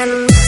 Can